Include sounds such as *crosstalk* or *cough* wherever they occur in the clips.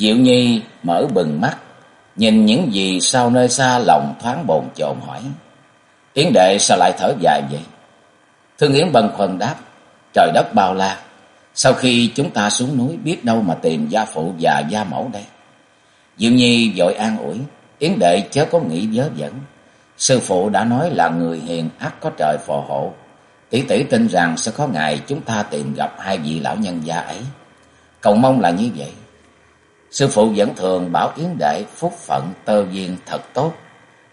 Diệu Nhi mở bừng mắt, nhìn những gì sau nơi xa lòng thoáng bồn chồn hỏi. Yến đệ sao lại thở dài vậy? Thương Yến bần khoần đáp, trời đất bao la. Sau khi chúng ta xuống núi biết đâu mà tìm gia phụ và gia mẫu đây. Diệu Nhi vội an ủi, Yến đệ chớ có nghĩ dớ dẫn. Sư phụ đã nói là người hiền ác có trời phò hộ. Tỷ tỷ tin rằng sẽ có ngày chúng ta tìm gặp hai vị lão nhân gia ấy. Cầu mong là như vậy. Sư phụ vẫn thường bảo Yến Đệ phúc phận tơ duyên thật tốt.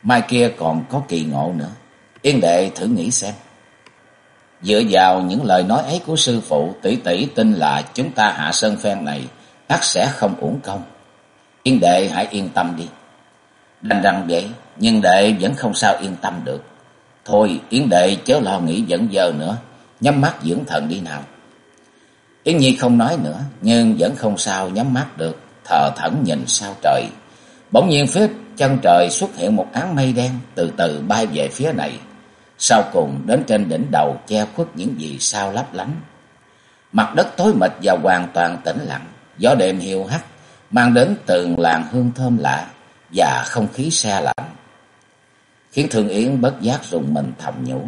Mai kia còn có kỳ ngộ nữa. Yến Đệ thử nghĩ xem. Dựa vào những lời nói ấy của sư phụ, tỷ tỷ tin là chúng ta hạ sơn phen này ắt sẽ không uổng công. Yến Đệ hãy yên tâm đi. Đành rằng vậy, nhưng Đệ vẫn không sao yên tâm được. Thôi, Yến Đệ chớ lo nghĩ dẫn giờ nữa, nhắm mắt dưỡng thần đi nào. Yến Nhi không nói nữa, nhưng vẫn không sao nhắm mắt được thờ thẫn nhìn sao trời. Bỗng nhiên phía chân trời xuất hiện một áng mây đen từ từ bay về phía này. Sau cùng đến trên đỉnh đầu che khuất những gì sao lấp lánh. Mặt đất tối mịt và hoàn toàn tĩnh lặng. Gió đêm hiu hắt mang đến từng làn hương thơm lạ và không khí xe lạnh. Khiến Thương Yến bất giác rùng mình thầm nhủ.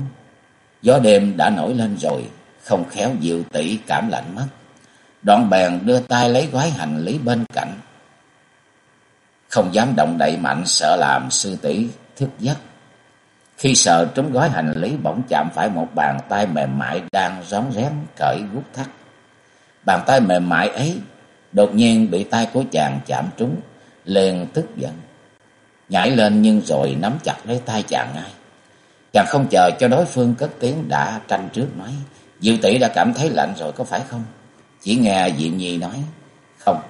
Gió đêm đã nổi lên rồi, không khéo diệu tỷ cảm lạnh mất. Đoạn bèn đưa tay lấy gói hành lý bên cạnh. Không dám động đậy mạnh sợ làm sư tỷ thức giấc. Khi sợ trúng gói hành lý bỗng chạm phải một bàn tay mềm mại đang rón rén cởi gút thắt. Bàn tay mềm mại ấy đột nhiên bị tay của chàng chạm trúng, liền tức giận. Nhảy lên nhưng rồi nắm chặt lấy tay chàng ngay. Chàng không chờ cho đối phương cất tiếng đã tranh trước nói. Diệu tỷ đã cảm thấy lạnh rồi có phải không? Chỉ nghe Diệu Nhi nói, không,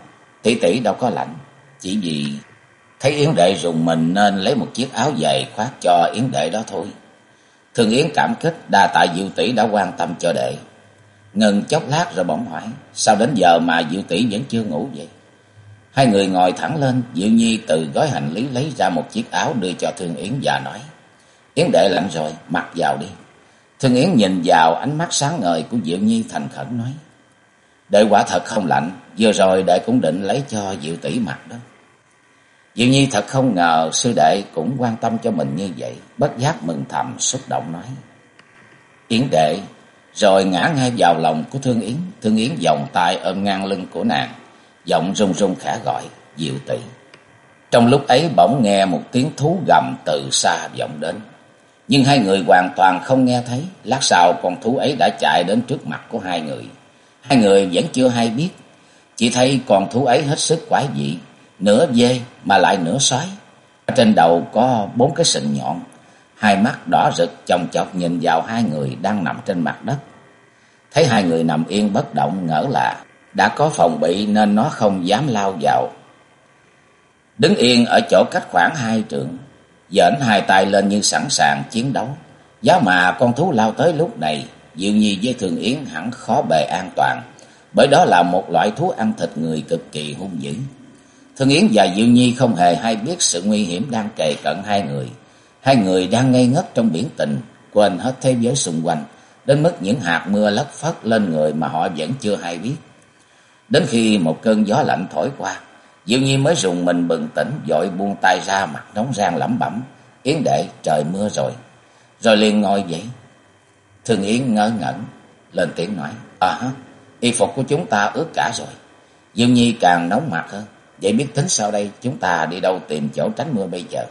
tỷ tỷ đâu có lạnh, chỉ vì thấy Yến Đệ rùng mình nên lấy một chiếc áo dày khoác cho Yến Đệ đó thôi. Thường Yến cảm kích đa tại Diệu tỷ đã quan tâm cho đệ. Ngừng chốc lát rồi bỗng hỏi, sao đến giờ mà Diệu tỷ vẫn chưa ngủ vậy? Hai người ngồi thẳng lên, Diệu Nhi từ gói hành lý lấy ra một chiếc áo đưa cho Thương Yến và nói, Yến Đệ lạnh rồi, mặc vào đi. Thương Yến nhìn vào ánh mắt sáng ngời của Diệu Nhi thành khẩn nói, Đệ quả thật không lạnh, vừa rồi đệ cũng định lấy cho Diệu tỷ mặt đó. Diệu Nhi thật không ngờ sư đệ cũng quan tâm cho mình như vậy, bất giác mừng thầm xúc động nói. Yến đệ, rồi ngã ngay vào lòng của Thương Yến, Thương Yến vòng tay ôm ngang lưng của nàng, giọng run run khả gọi, Diệu tỷ. Trong lúc ấy bỗng nghe một tiếng thú gầm từ xa vọng đến. Nhưng hai người hoàn toàn không nghe thấy, lát sau con thú ấy đã chạy đến trước mặt của hai người. Hai người vẫn chưa hay biết. Chỉ thấy con thú ấy hết sức quái dị. Nửa dê mà lại nửa sói. Trên đầu có bốn cái sừng nhọn. Hai mắt đỏ rực chồng chọc nhìn vào hai người đang nằm trên mặt đất. Thấy hai người nằm yên bất động, ngỡ là đã có phòng bị nên nó không dám lao vào. Đứng yên ở chỗ cách khoảng hai trượng. Dễn hai tay lên như sẵn sàng chiến đấu. Giá mà con thú lao tới lúc này Diệu Nhi với Thường Yến hẳn khó bề an toàn, bởi đó là một loại thú ăn thịt người cực kỳ hung dữ. Thường Yến và Diệu Nhi không hề hay biết sự nguy hiểm đang kề cận hai người. Hai người đang ngây ngất trong biển tình, quên hết thế giới xung quanh, đến mức những hạt mưa lất phất lên người mà họ vẫn chưa hay biết. Đến khi một cơn gió lạnh thổi qua, Diệu Nhi mới dùng mình bừng tỉnh, dội buông tay ra mặt nóng rang lẩm bẩm, Yến đệ trời mưa rồi. Rồi liền ngồi dậy, thường Yến ngỡ ngẩn, lên tiếng nói, À y phục của chúng ta ướt cả rồi. Dương Nhi càng nóng mặt hơn, vậy biết tính sau đây chúng ta đi đâu tìm chỗ tránh mưa bây giờ.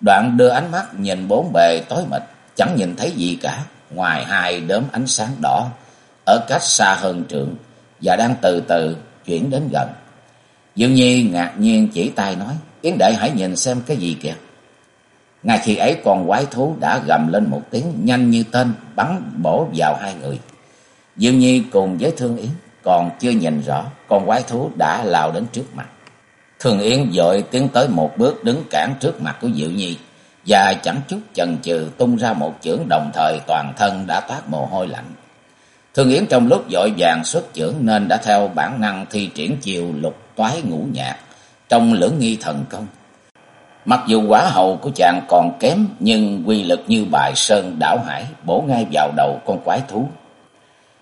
Đoạn đưa ánh mắt nhìn bốn bề tối mịt, chẳng nhìn thấy gì cả, ngoài hai đốm ánh sáng đỏ, ở cách xa hơn trượng, và đang từ từ chuyển đến gần. Dương Nhi ngạc nhiên chỉ tay nói, Yến Đệ hãy nhìn xem cái gì kìa. Ngay khi ấy con quái thú đã gầm lên một tiếng nhanh như tên, bắn bổ vào hai người. Diệu Nhi cùng với Thương Yến còn chưa nhìn rõ con quái thú đã lao đến trước mặt. Thương Yến dội tiến tới một bước đứng cản trước mặt của Diệu Nhi và chẳng chút chần chừ tung ra một chưởng đồng thời toàn thân đã toát mồ hôi lạnh. Thương Yến trong lúc dội vàng xuất chưởng nên đã theo bản năng thi triển chiều lục toái ngũ nhạc trong lưỡng nghi thần công. Mặc dù quả hậu của chàng còn kém nhưng quy lực như bài sơn đảo hải bổ ngay vào đầu con quái thú.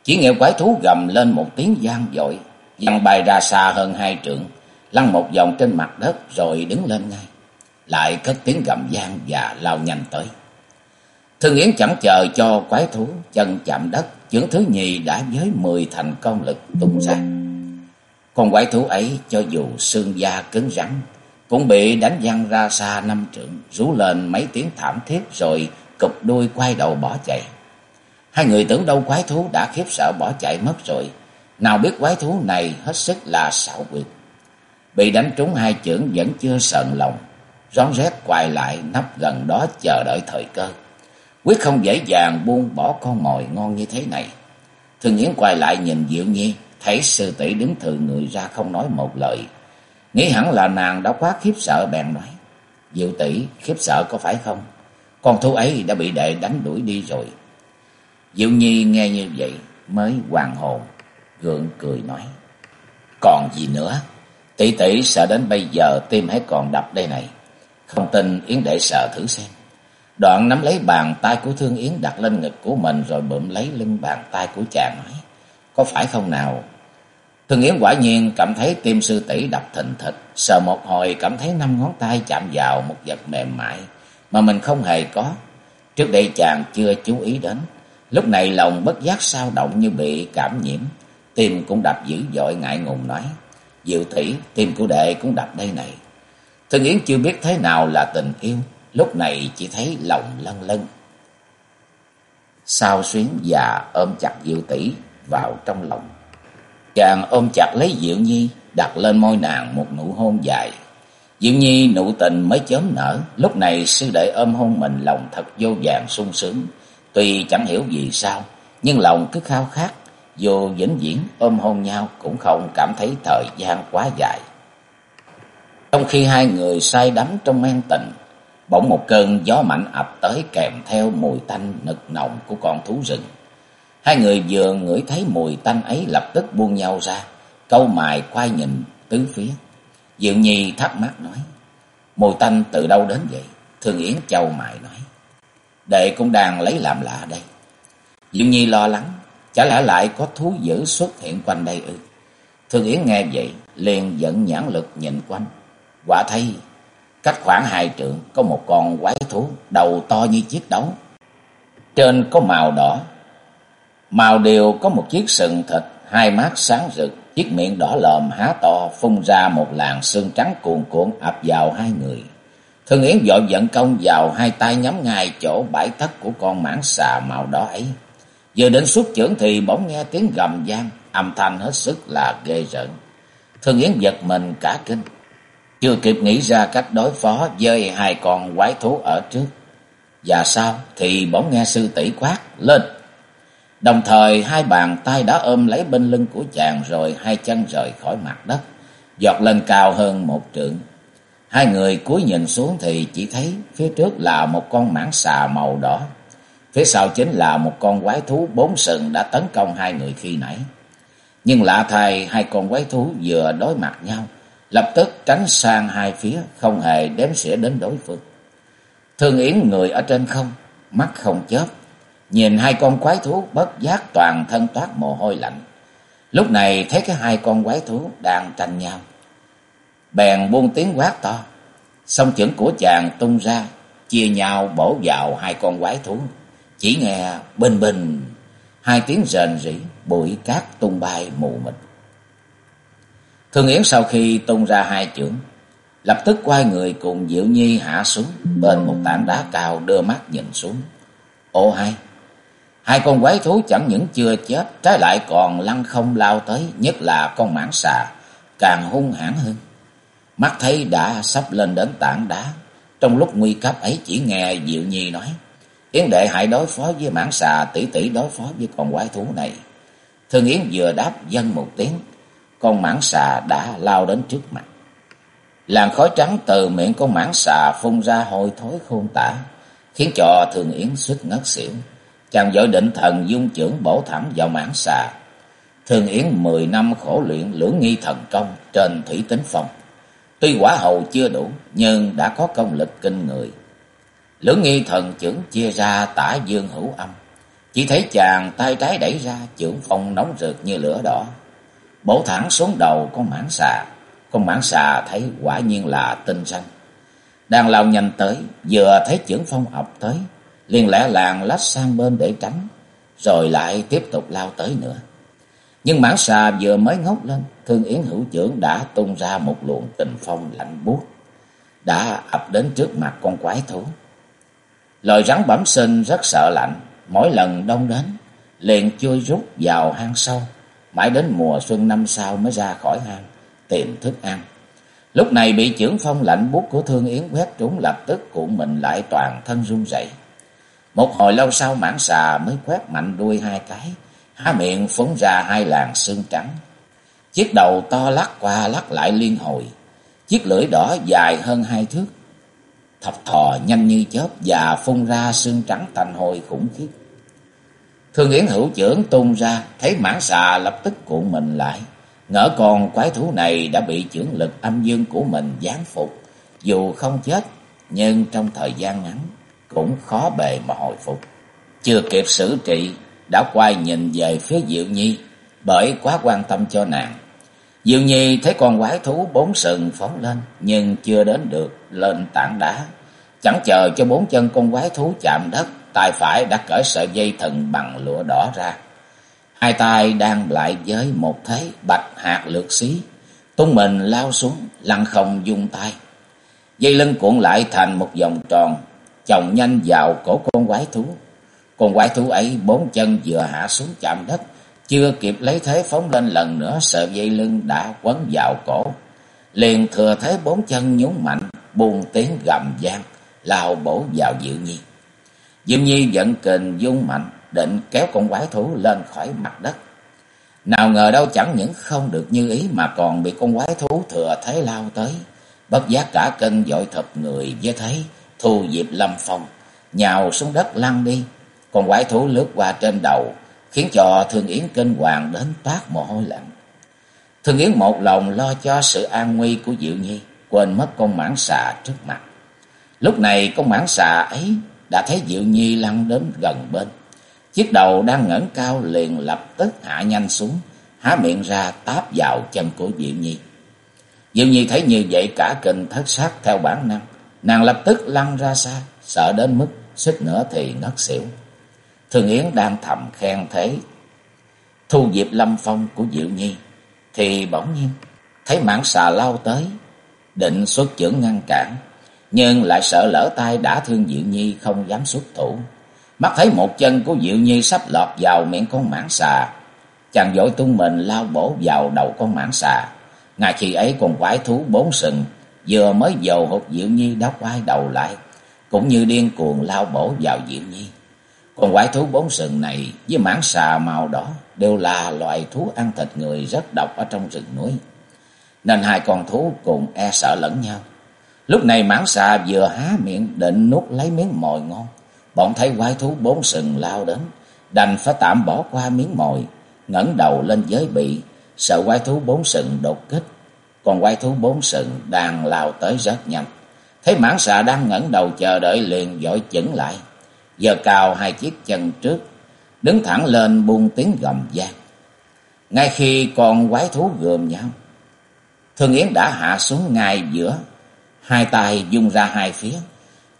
Chỉ nghe quái thú gầm lên một tiếng gian dội, văng bay ra xa hơn hai trượng, lăn một vòng trên mặt đất rồi đứng lên ngay. Lại cất tiếng gầm gian và lao nhanh tới. Thương Yến chẳng chờ cho quái thú chân chạm đất, chưởng thứ nhì đã với mười thành công lực tung ra. Con quái thú ấy cho dù xương da cứng rắn, cũng bị đánh văng ra xa năm trượng, rú lên mấy tiếng thảm thiết rồi cụp đuôi quay đầu bỏ chạy. Hai người tưởng đâu quái thú đã khiếp sợ bỏ chạy mất rồi, nào biết quái thú này hết sức là xảo quyệt. Bị đánh trúng hai chưởng vẫn chưa sợn lòng, rón rét quay lại nấp gần đó chờ đợi thời cơ. Quyết không dễ dàng buông bỏ con mồi ngon như thế này. Thường Nghiễn quay lại nhìn Diệu Nhi, thấy sư tỷ đứng thừ người ra không nói một lời. Nghĩ hẳn là nàng đã quá khiếp sợ bèn nói. Diệu tỷ khiếp sợ có phải không? Con thú ấy đã bị đệ đánh đuổi đi rồi. Diệu Nhi nghe như vậy mới hoàng hồn, gượng cười nói. Còn gì nữa? Tỷ tỷ sợ đến bây giờ tim hãy còn đập đây này. Không tin Yến đệ sợ thử xem. Đoạn nắm lấy bàn tay của Thương Yến đặt lên ngực của mình rồi bụm lấy lưng bàn tay của chàng nói. Có phải không nào? Thương Yến quả nhiên cảm thấy tim sư tỷ đập thình thịch. sờ một hồi cảm thấy năm ngón tay chạm vào một vật mềm mại mà mình không hề có. Trước đây chàng chưa chú ý đến. Lúc này lòng bất giác sao động như bị cảm nhiễm. Tim cũng đập dữ dội ngại ngùng nói. Diệu tỷ, tim của đệ cũng đập đây này. Thương Yến chưa biết thế nào là tình yêu lúc này chỉ thấy lòng lân lân. Sao xuyến và ôm chặt Diệu tỷ vào trong lòng. Chàng ôm chặt lấy Diệu Nhi, đặt lên môi nàng một nụ hôn dài. Diệu Nhi nụ tình mới chớm nở, lúc này sư đệ ôm hôn mình lòng thật vô vàng sung sướng. Tuy chẳng hiểu vì sao, nhưng lòng cứ khao khát, dù vĩnh viễn ôm hôn nhau cũng không cảm thấy thời gian quá dài. Trong khi hai người say đắm trong men tình, Bỗng một cơn gió mạnh ập tới kèm theo mùi tanh nực nồng của con thú rừng. Hai người vừa ngửi thấy mùi tanh ấy lập tức buông nhau ra, câu mài quay nhìn tứ phía. Diệu Nhi thắc mắc nói, mùi tanh từ đâu đến vậy? Thương Yến châu mài nói, đệ cũng đang lấy làm lạ đây. Diệu Nhi lo lắng, chả lẽ lại có thú dữ xuất hiện quanh đây ư? Thương Yến nghe vậy, liền dẫn nhãn lực nhìn quanh. Quả thấy Cách khoảng hai trượng có một con quái thú đầu to như chiếc đấu. Trên có màu đỏ. Màu đều có một chiếc sừng thịt, hai mắt sáng rực, chiếc miệng đỏ lòm há to phun ra một làn xương trắng cuồn cuộn ập vào hai người. Thương Yến dội dẫn công vào hai tay nhắm ngay chỗ bãi tấc của con mãng xà màu đỏ ấy. Vừa đến xuất trưởng thì bỗng nghe tiếng gầm gian, âm thanh hết sức là ghê rợn. Thương Yến giật mình cả kinh. Chưa kịp nghĩ ra cách đối phó với hai con quái thú ở trước. Và sau thì bỗng nghe sư tỷ quát lên. Đồng thời hai bàn tay đã ôm lấy bên lưng của chàng rồi hai chân rời khỏi mặt đất. Giọt lên cao hơn một trượng. Hai người cúi nhìn xuống thì chỉ thấy phía trước là một con mãng xà màu đỏ. Phía sau chính là một con quái thú bốn sừng đã tấn công hai người khi nãy. Nhưng lạ thay hai con quái thú vừa đối mặt nhau lập tức tránh sang hai phía, không hề đếm xỉa đến đối phương. Thương Yến người ở trên không, mắt không chớp, nhìn hai con quái thú bất giác toàn thân toát mồ hôi lạnh. Lúc này thấy cái hai con quái thú đang tranh nhau. Bèn buông tiếng quát to, song chưởng của chàng tung ra, chia nhau bổ vào hai con quái thú. Chỉ nghe bình bình, hai tiếng rền rỉ, bụi cát tung bay mù mịt. Thương Yến sau khi tung ra hai chưởng, lập tức quay người cùng Diệu Nhi hạ xuống bên một tảng đá cao đưa mắt nhìn xuống. Ô hai, hai con quái thú chẳng những chưa chết, trái lại còn lăn không lao tới, nhất là con mãng xà, càng hung hãn hơn. Mắt thấy đã sắp lên đến tảng đá, trong lúc nguy cấp ấy chỉ nghe Diệu Nhi nói, Yến đệ hãy đối phó với mãng xà, tỷ tỷ đối phó với con quái thú này. Thương Yến vừa đáp dân một tiếng, con mãng xà đã lao đến trước mặt. Làn khói trắng từ miệng con mãng xà phun ra hôi thối khôn tả, khiến cho Thường Yến suýt ngất xỉu. Chàng vội định thần dung trưởng bổ thẳng vào mảng xà. Thường Yến mười năm khổ luyện lưỡng nghi thần công trên thủy tính phong. Tuy quả hầu chưa đủ, nhưng đã có công lực kinh người. Lưỡng nghi thần trưởng chia ra tả dương hữu âm. Chỉ thấy chàng tay trái đẩy ra trưởng phong nóng rực như lửa đỏ. Bổ thẳng xuống đầu con mãng xà. Con mãng xà thấy quả nhiên là tinh xanh. Đang lao nhanh tới, vừa thấy trưởng phong ập tới, liền lẽ làng lách sang bên để tránh, rồi lại tiếp tục lao tới nữa. Nhưng mãn xà vừa mới ngốc lên, Thương Yến hữu trưởng đã tung ra một luồng tình phong lạnh buốt đã ập đến trước mặt con quái thú. Loài rắn bẩm sinh rất sợ lạnh, mỗi lần đông đến, liền chui rút vào hang sâu, mãi đến mùa xuân năm sau mới ra khỏi hang, tìm thức ăn. Lúc này bị trưởng phong lạnh buốt của Thương Yến quét trúng lập tức cuộn mình lại toàn thân run rẩy. Một hồi lâu sau mãng xà mới quét mạnh đuôi hai cái, há miệng phóng ra hai làn xương trắng. Chiếc đầu to lắc qua lắc lại liên hồi, chiếc lưỡi đỏ dài hơn hai thước. Thập thò nhanh như chớp và phun ra xương trắng thành hồi khủng khiếp. Thương Yến hữu trưởng tung ra, thấy mãng xà lập tức cuộn mình lại. Ngỡ còn quái thú này đã bị trưởng lực âm dương của mình gián phục. Dù không chết, nhưng trong thời gian ngắn cũng khó bề mà hồi phục. Chưa kịp xử trị, đã quay nhìn về phía Diệu Nhi, bởi quá quan tâm cho nàng. Diệu Nhi thấy con quái thú bốn sừng phóng lên, nhưng chưa đến được lên tảng đá. Chẳng chờ cho bốn chân con quái thú chạm đất, tay phải đã cởi sợi dây thần bằng lụa đỏ ra. Hai tay đang lại với một thế bạch hạt lược xí, tung mình lao xuống, lăn không dung tay. Dây lưng cuộn lại thành một vòng tròn, chồng nhanh vào cổ con quái thú. Con quái thú ấy bốn chân vừa hạ xuống chạm đất, chưa kịp lấy thế phóng lên lần nữa sợi dây lưng đã quấn vào cổ. Liền thừa thế bốn chân nhún mạnh, buông tiếng gầm gian, lao bổ vào Diệu Nhi. Diệu Nhi giận kình dung mạnh, định kéo con quái thú lên khỏi mặt đất. Nào ngờ đâu chẳng những không được như ý mà còn bị con quái thú thừa thế lao tới. Bất giác cả cân dội thập người với thấy thu diệp lâm phong, nhào xuống đất lăn đi. còn quái thú lướt qua trên đầu, khiến cho Thương Yến kinh hoàng đến toát mồ hôi lạnh. Thương Yến một lòng lo cho sự an nguy của Diệu Nhi, quên mất con mãng xà trước mặt. Lúc này con mãng xà ấy đã thấy Diệu Nhi lăn đến gần bên. Chiếc đầu đang ngẩng cao liền lập tức hạ nhanh xuống, há miệng ra táp vào chân của Diệu Nhi. Diệu Nhi thấy như vậy cả kinh thất sắc theo bản năng, nàng lập tức lăn ra xa, sợ đến mức suýt nữa thì ngất xỉu. Thường Yến đang thầm khen thế thu diệp lâm phong của Diệu Nhi, thì bỗng nhiên thấy mãng xà lao tới, định xuất chưởng ngăn cản, nhưng lại sợ lỡ tay đã thương Diệu Nhi không dám xuất thủ. Mắt thấy một chân của Diệu Nhi sắp lọt vào miệng con mãng xà, chàng dội tung mình lao bổ vào đầu con mãng xà. Ngay khi ấy con quái thú bốn sừng vừa mới dầu hụt Diệu Nhi đã quay đầu lại, cũng như điên cuồng lao bổ vào Diệu Nhi. còn quái thú bốn sừng này với mảng xà màu đỏ đều là loài thú ăn thịt người rất độc ở trong rừng núi. Nên hai con thú cùng e sợ lẫn nhau. Lúc này mảng xà vừa há miệng định nuốt lấy miếng mồi ngon. Bọn thấy quái thú bốn sừng lao đến, đành phải tạm bỏ qua miếng mồi, ngẩng đầu lên giới bị, sợ quái thú bốn sừng đột kích. Còn quái thú bốn sừng đang lao tới rất nhanh. Thấy mãng xà đang ngẩng đầu chờ đợi liền dội chững lại, giờ cao hai chiếc chân trước, đứng thẳng lên buông tiếng gầm gian. Ngay khi con quái thú gườm nhau, Thương Yến đã hạ xuống ngay giữa, hai tay dung ra hai phía,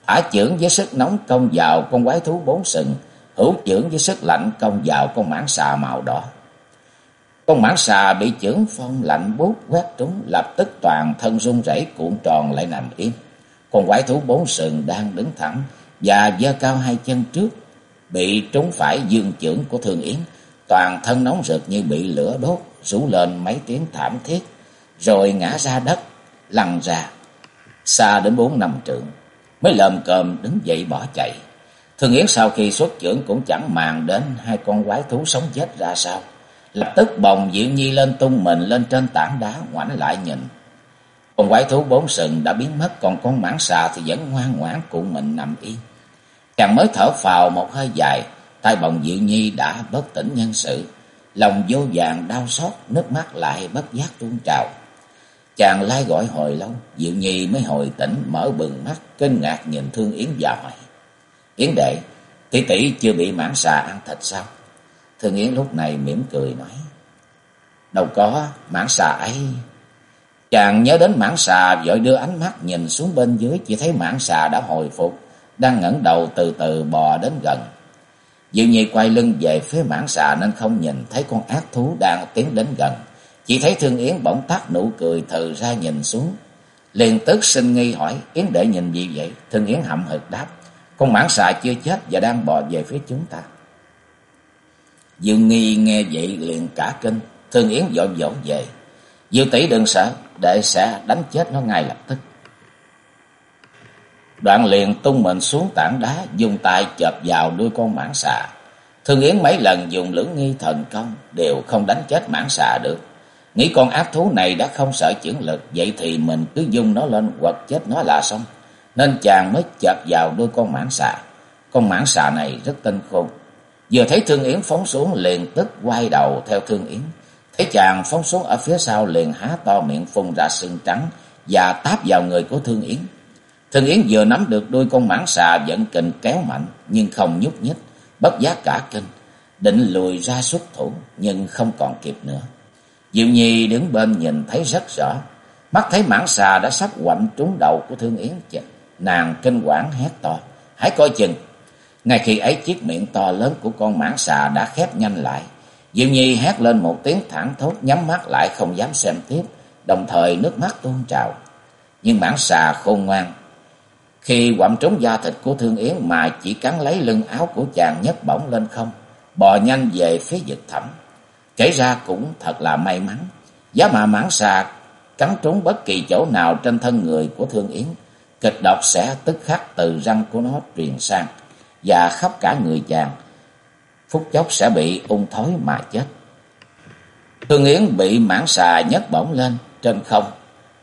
ả chưởng với sức nóng công vào con quái thú bốn sừng, hữu chưởng với sức lạnh công vào con mãng xà màu đỏ. Con mãng xà bị chưởng phong lạnh bút quét trúng, lập tức toàn thân run rẩy cuộn tròn lại nằm im. Con quái thú bốn sừng đang đứng thẳng và giơ cao hai chân trước, bị trúng phải dương chưởng của thường Yến, toàn thân nóng rực như bị lửa đốt, rú lên mấy tiếng thảm thiết, rồi ngã ra đất, lăn ra, xa đến bốn năm trượng, mới lầm cơm đứng dậy bỏ chạy. thường Yến sau khi xuất trưởng cũng chẳng màng đến hai con quái thú sống chết ra sao, Lập tức bồng Diệu Nhi lên tung mình lên trên tảng đá ngoảnh lại nhìn. Con quái thú bốn sừng đã biến mất còn con mãng xà thì vẫn ngoan ngoãn cụ mình nằm yên. Chàng mới thở phào một hơi dài, tay bồng Diệu Nhi đã bất tỉnh nhân sự. Lòng vô vàng đau xót, nước mắt lại bất giác tuôn trào. Chàng lai gọi hồi lâu, Diệu Nhi mới hồi tỉnh, mở bừng mắt, kinh ngạc nhìn Thương Yến và hỏi. Yến đệ, tỷ tỷ chưa bị mãng xà ăn thịt sao? Thương Yến lúc này mỉm cười nói. Đâu có, mãng xà ấy... Chàng nhớ đến mãng xà, vội đưa ánh mắt nhìn xuống bên dưới, chỉ thấy mãng xà đã hồi phục, đang ngẩng đầu từ từ bò đến gần. Diệu Nhi quay lưng về phía mãng xà nên không nhìn thấy con ác thú đang tiến đến gần. Chỉ thấy Thương Yến bỗng tắt nụ cười thừ ra nhìn xuống. Liền tức sinh nghi hỏi, Yến đệ nhìn gì vậy? Thương Yến hậm hực đáp, con mãng xà chưa chết và đang bò về phía chúng ta. Dương Nghi nghe vậy liền cả kinh, Thương Yến dội dỗ về. Diệu tỷ đừng sợ, đệ sẽ đánh chết nó ngay lập tức. Đoạn liền tung mình xuống tảng đá, dùng tay chợp vào đuôi con mãng xà. Thương Yến mấy lần dùng lưỡng nghi thần công, đều không đánh chết mãng xà được. Nghĩ con ác thú này đã không sợ chưởng lực, vậy thì mình cứ dung nó lên quật chết nó là xong. Nên chàng mới chợp vào đuôi con mãng xà. Con mãng xà này rất tinh khôn. Vừa thấy Thương Yến phóng xuống liền tức quay đầu theo Thương Yến. Thấy chàng phóng xuống ở phía sau liền há to miệng phun ra sưng trắng và táp vào người của Thương Yến. Thương Yến vừa nắm được đôi con mãng xà dẫn kình kéo mạnh nhưng không nhúc nhích, bất giác cả kinh, định lùi ra xuất thủ nhưng không còn kịp nữa. Diệu Nhi đứng bên nhìn thấy rất rõ, mắt thấy mãng xà đã sắp quạnh trúng đầu của Thương Yến chật, nàng kinh quản hét to, hãy coi chừng. Ngay khi ấy chiếc miệng to lớn của con mãng xà đã khép nhanh lại, Diệu Nhi hét lên một tiếng thẳng thốt nhắm mắt lại không dám xem tiếp, đồng thời nước mắt tuôn trào. Nhưng mãng xà khôn ngoan, khi quặm trúng da thịt của Thương Yến mà chỉ cắn lấy lưng áo của chàng nhấc bổng lên không, bò nhanh về phía dịch thẳm. Kể ra cũng thật là may mắn, giá mà mãng xà cắn trúng bất kỳ chỗ nào trên thân người của Thương Yến, kịch độc sẽ tức khắc từ răng của nó truyền sang và khắp cả người chàng, phút chốc sẽ bị ung thối mà chết. Thương Yến bị mãn xà nhấc bổng lên trên không,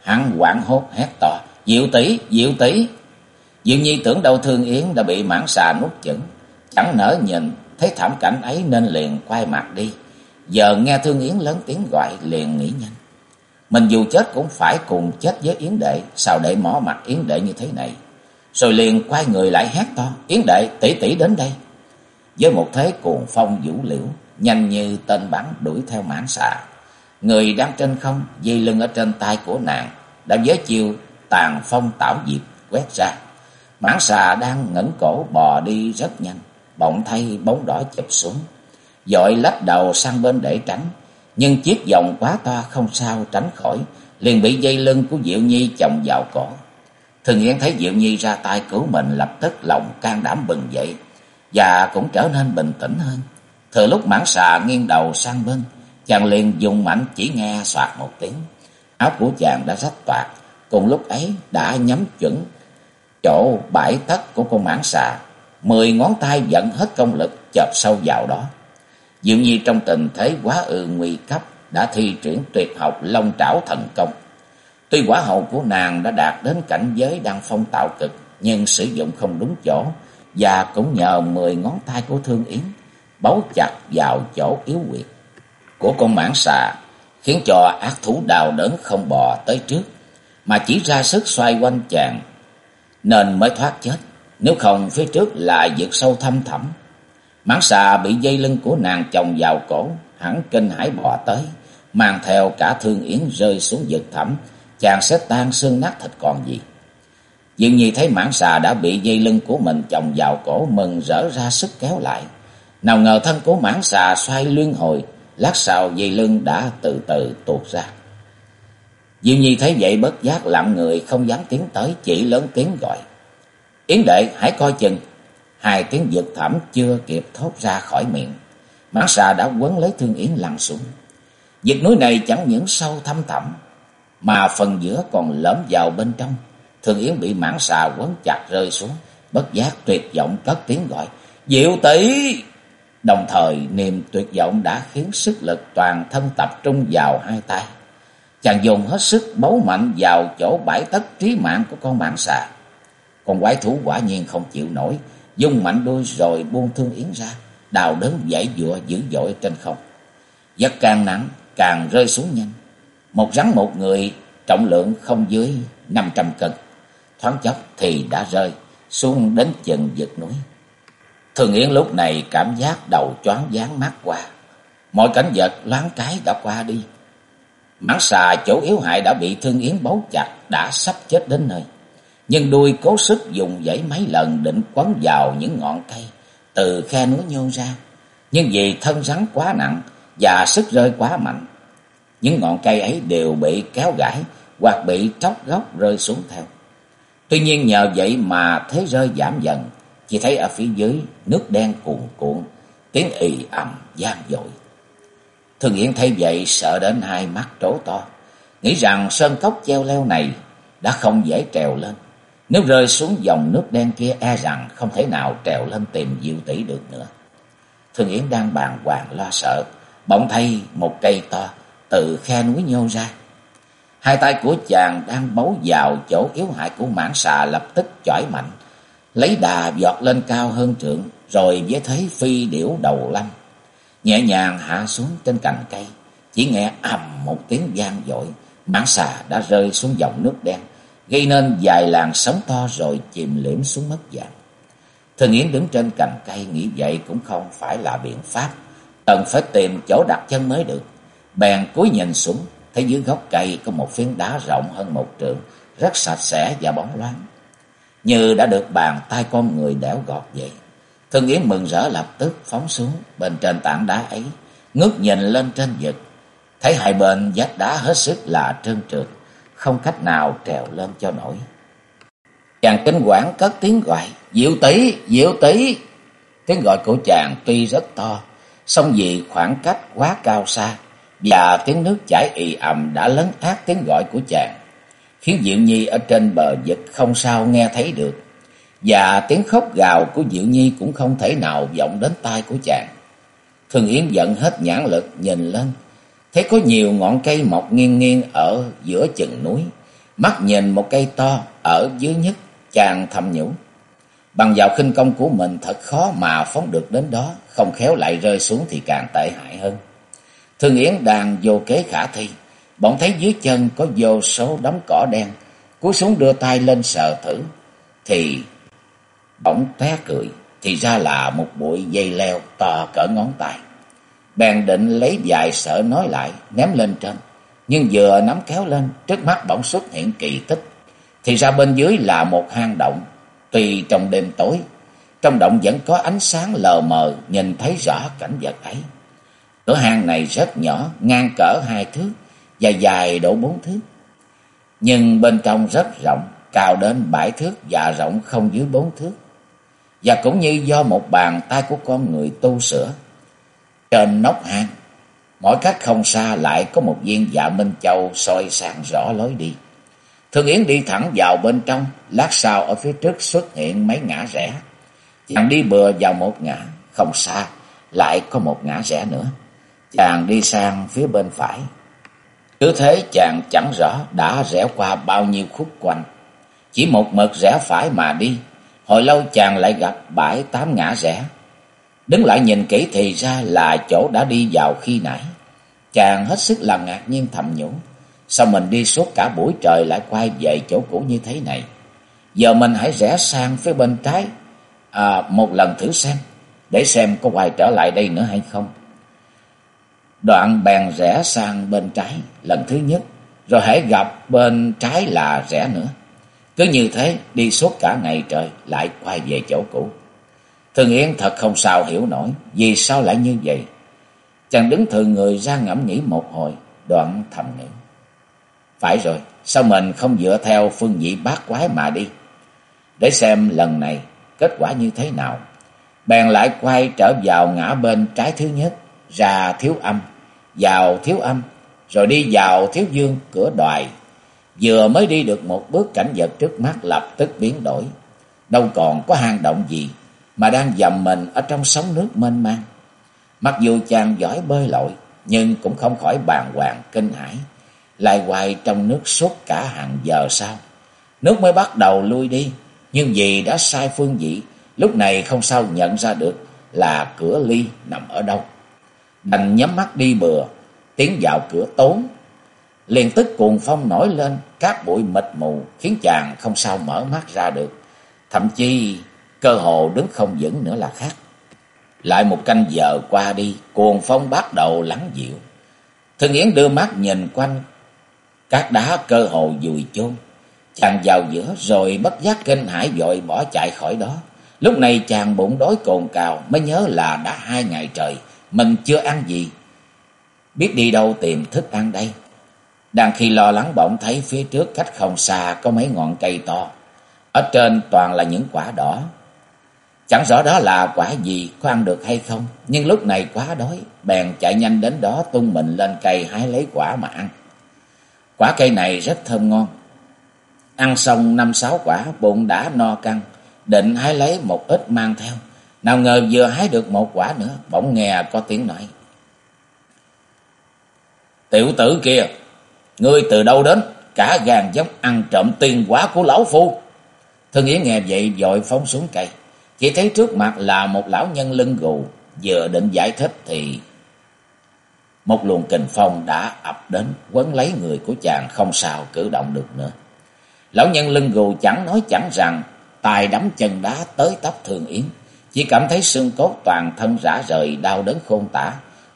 hắn hoảng hốt hét to, "Diệu tỷ, Diệu tỷ!" Diệu Nhi tưởng đâu Thương Yến đã bị mãn xà nuốt chửng, chẳng nỡ nhìn thấy thảm cảnh ấy nên liền quay mặt đi. Giờ nghe Thương Yến lớn tiếng gọi liền nghĩ nhanh. Mình dù chết cũng phải cùng chết với Yến Đệ, sao để mỏ mặt Yến Đệ như thế này. Rồi liền quay người lại hét to, Yến Đệ tỷ tỷ đến đây. Với một thế cuồng phong vũ liễu, nhanh như tên bắn đuổi theo mãn xạ. Người đang trên không, dây lưng ở trên tay của nàng, đã với chiều tàn phong tảo diệp quét ra. Mãn xà đang ngẩng cổ bò đi rất nhanh, bỗng thay bóng đỏ chụp xuống, dội lách đầu sang bên để tránh, nhưng chiếc vòng quá to không sao tránh khỏi, liền bị dây lưng của Diệu Nhi chồng vào cổ. Thường Yên thấy Diệu Nhi ra tay cứu mình lập tức lòng can đảm bừng dậy và cũng trở nên bình tĩnh hơn. Thừa lúc mãn xà nghiêng đầu sang bên, chàng liền dùng mạnh chỉ nghe soạt một tiếng. Áo của chàng đã rách toạc, cùng lúc ấy đã nhắm chuẩn chỗ bãi tất của con mãn xà. Mười ngón tay dẫn hết công lực chợp sâu vào đó. Diệu Nhi trong tình thế quá ư nguy cấp đã thi triển tuyệt học long trảo thần công. Tuy quả hậu của nàng đã đạt đến cảnh giới đang phong tạo cực, nhưng sử dụng không đúng chỗ, và cũng nhờ mười ngón tay của Thương Yến bấu chặt vào chỗ yếu quyệt của con mãng xà, khiến cho ác thú đào đớn không bò tới trước, mà chỉ ra sức xoay quanh chàng, nên mới thoát chết. Nếu không phía trước là vực sâu thăm thẳm. Mãng xà bị dây lưng của nàng chồng vào cổ, hẳn kinh hải bò tới, mang theo cả Thương Yến rơi xuống vực thẳm, chàng sẽ tan xương nát thịt còn gì. Dương Nhi thấy mãng xà đã bị dây lưng của mình chồng vào cổ mừng rỡ ra sức kéo lại. Nào ngờ thân của mãng xà xoay luyên hồi, lát sau dây lưng đã từ từ tuột ra. Dương Nhi thấy vậy bất giác lặng người không dám tiến tới chỉ lớn tiếng gọi. Yến đệ hãy coi chừng. Hai tiếng giật thảm chưa kịp thốt ra khỏi miệng. Mãng xà đã quấn lấy thương Yến lăn xuống. Vực núi này chẳng những sâu thăm thẳm mà phần giữa còn lõm vào bên trong. thường Yến bị mãng xà quấn chặt rơi xuống, bất giác tuyệt vọng cất tiếng gọi, Diệu tỷ! Đồng thời niềm tuyệt vọng đã khiến sức lực toàn thân tập trung vào hai tay. Chàng dùng hết sức bấu mạnh vào chỗ bãi tất trí mạng của con mãng xà. Con quái thú quả nhiên không chịu nổi, dung mạnh đuôi rồi buông thương yến ra, đào đớn dãy dụa dữ dội trên không. Giật càng nặng, càng rơi xuống nhanh. Một rắn một người, trọng lượng không dưới năm trăm cân. Thoáng chốc thì đã rơi xuống đến chừng vực núi. Thường Yến lúc này cảm giác đầu choáng váng mắt qua. Mọi cảnh vật loáng cái đã qua đi. Mãng xà chỗ yếu hại đã bị Thương Yến bấu chặt, đã sắp chết đến nơi. Nhưng đuôi cố sức dùng dãy mấy lần định quấn vào những ngọn cây từ khe núi nhô ra. Nhưng vì thân rắn quá nặng và sức rơi quá mạnh, những ngọn cây ấy đều bị kéo gãy hoặc bị tróc gốc rơi xuống theo. Tuy nhiên nhờ vậy mà thế rơi giảm dần, chỉ thấy ở phía dưới nước đen cuồn cuộn, tiếng ì ầm gian dội. Thường Yến thấy vậy sợ đến hai mắt trố to, nghĩ rằng sơn cốc treo leo này đã không dễ trèo lên. Nếu rơi xuống dòng nước đen kia e rằng không thể nào trèo lên tìm Diệu tỷ được nữa. Thường Yến đang bàng hoàng lo sợ, bỗng thấy một cây to từ khe núi nhô ra. Hai tay của chàng đang bấu vào chỗ yếu hại của mãng xà lập tức chỏi mạnh, lấy đà giọt lên cao hơn trượng, rồi với thế phi điểu đầu lăn, nhẹ nhàng hạ xuống trên cành cây, chỉ nghe ầm một tiếng vang dội, mãng xà đã rơi xuống dòng nước đen, gây nên vài làn sóng to rồi chìm liễm xuống mất dạng. Thường Yến đứng trên cành cây nghĩ vậy cũng không phải là biện pháp, cần phải tìm chỗ đặt chân mới được. Bèn cúi nhìn xuống, thấy dưới gốc cây có một phiến đá rộng hơn một trượng, rất sạch sẽ và bóng loáng như đã được bàn tay con người đẽo gọt vậy. Thương Yến mừng rỡ lập tức phóng xuống bên trên tảng đá ấy, ngước nhìn lên trên vực, thấy hai bên vách đá hết sức là trơn trượt, không cách nào trèo lên cho nổi. Chàng kinh quản cất tiếng gọi, Diệu tỷ, Diệu tỷ. Tiếng gọi của chàng tuy rất to, song vì khoảng cách quá cao xa, và tiếng nước chảy ì ầm đã lấn át tiếng gọi của chàng khiến Diệu Nhi ở trên bờ vực không sao nghe thấy được. Và tiếng khóc gào của Diệu Nhi cũng không thể nào vọng đến tai của chàng. Thường Yến giận hết nhãn lực nhìn lên, thấy có nhiều ngọn cây mọc nghiêng nghiêng ở giữa chừng núi. Mắt nhìn một cây to ở dưới nhất, chàng thầm nhủ. Bằng vào khinh công của mình thật khó mà phóng được đến đó, không khéo lại rơi xuống thì càng tệ hại hơn thương Yến đàn vô kế khả thi, Bỗng thấy dưới chân có vô số đống cỏ đen, cúi xuống đưa tay lên sờ thử, thì bỗng té cười, thì ra là một bụi dây leo to cỡ ngón tay. Bèn định lấy dài sợ nói lại, ném lên trên, nhưng vừa nắm kéo lên, trước mắt bỗng xuất hiện kỳ tích. Thì ra bên dưới là một hang động, tuy trong đêm tối, trong động vẫn có ánh sáng lờ mờ nhìn thấy rõ cảnh vật ấy. Cửa hang này rất nhỏ, ngang cỡ hai thước, và dài độ bốn thước. Nhưng bên trong rất rộng, cao đến bảy thước và rộng không dưới bốn thước. Và cũng như do một bàn tay của con người tu sửa. Trên nóc hang, mỗi cách không xa lại có một viên dạ Minh Châu soi sáng rõ lối đi. Thương Yến đi thẳng vào bên trong, lát sau ở phía trước xuất hiện mấy ngã rẽ. Chàng đi bừa vào một ngã, không xa, lại có một ngã rẽ nữa. Chàng đi sang phía bên phải, cứ thế chàng chẳng rõ đã rẽ qua bao nhiêu khúc quanh. Chỉ một mực rẽ phải mà đi, hồi lâu chàng lại gặp bãi tám ngã rẽ. Đứng lại nhìn kỹ thì ra là chỗ đã đi vào khi nãy. Chàng hết sức là ngạc nhiên thầm nhủ. Sao mình đi suốt cả buổi trời lại quay về chỗ cũ như thế này? Giờ mình hãy rẽ sang phía bên trái à, một lần thử xem, để xem có quay trở lại đây nữa hay không. Đoạn bèn rẽ sang bên trái lần thứ nhất, rồi hãy gặp bên trái là rẽ nữa. Cứ như thế đi suốt cả ngày trời lại quay về chỗ cũ. Thường Yến thật không sao hiểu nổi vì sao lại như vậy. Chàng đứng thường người ra ngẫm nghĩ một hồi, đoạn thầm nghĩ. Phải rồi, sao mình không dựa theo phương vị bát quái mà đi? Để xem lần này kết quả như thế nào. Bèn lại quay trở vào ngã bên trái thứ nhất, ra thiếu âm, vào thiếu âm, rồi đi vào thiếu dương cửa đoài. Vừa mới đi được một bước cảnh vật trước mắt lập tức biến đổi. Đâu còn có hang động gì mà đang dầm mình ở trong sóng nước mênh mang. Mặc dù chàng giỏi bơi lội, nhưng cũng không khỏi bàng hoàng kinh hãi, lại hoài trong nước suốt cả hàng giờ sau. Nước mới bắt đầu lui đi, nhưng vì đã sai phương vị, lúc này không sao nhận ra được là cửa ly nằm ở đâu. Đành nhắm mắt đi bừa, tiến vào cửa tốn. Liền tức cuồng phong nổi lên, các bụi mịt mù khiến chàng không sao mở mắt ra được. Thậm chí cơ hồ đứng không vững nữa là khác. Lại một canh giờ qua đi, cuồng phong bắt đầu lắng dịu. Thương Yến đưa mắt nhìn quanh, các đá cơ hồ dùi chôn. Chàng vào giữa rồi bất giác kinh hãi vội bỏ chạy khỏi đó. Lúc này chàng bụng đói cồn cào mới nhớ là đã hai ngày trời, mình chưa ăn gì. Biết đi đâu tìm thức ăn đây. Đang khi lo lắng bỗng thấy phía trước cách không xa có mấy ngọn cây to. Ở trên toàn là những quả đỏ. Chẳng rõ đó là quả gì, có ăn được hay không. Nhưng lúc này quá đói, bèn chạy nhanh đến đó tung mình lên cây hái lấy quả mà ăn. Quả cây này rất thơm ngon. Ăn xong năm sáu quả, bụng đã no căng, định hái lấy một ít mang theo. Nào ngờ vừa hái được một quả nữa, bỗng nghe có tiếng nói. Tiểu tử kia, ngươi từ đâu đến? Cả gàn giống ăn trộm tiền quả của lão phu. Thương Yến nghe vậy dội phóng xuống cây. Chỉ thấy trước mặt là một lão nhân lưng gù, vừa định giải thích thì một luồng kình phong đã ập đến, quấn lấy người của chàng không sao cử động được nữa. Lão nhân lưng gù chẳng nói chẳng rằng, tài đấm chân đá tới tóc thường yến, chỉ cảm thấy xương cốt toàn thân rã rời đau đớn khôn tả,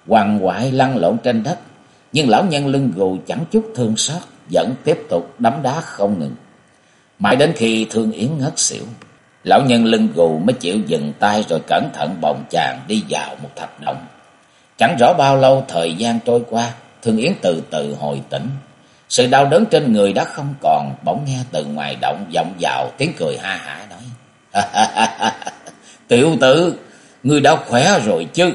hoàng hoại lăn lộn trên đất, nhưng lão nhân lưng gù chẳng chút thương xót, vẫn tiếp tục đấm đá không ngừng. Mãi đến khi Thương Yến ngất xỉu, lão nhân lưng gù mới chịu dừng tay rồi cẩn thận bồng chàng đi vào một thạch động. Chẳng rõ bao lâu thời gian trôi qua, Thương Yến từ từ hồi tỉnh. Sự đau đớn trên người đã không còn, bỗng nghe từ ngoài động vọng vào tiếng cười ha hả nói. *laughs* Tiểu tử, ngươi đã khỏe rồi chứ.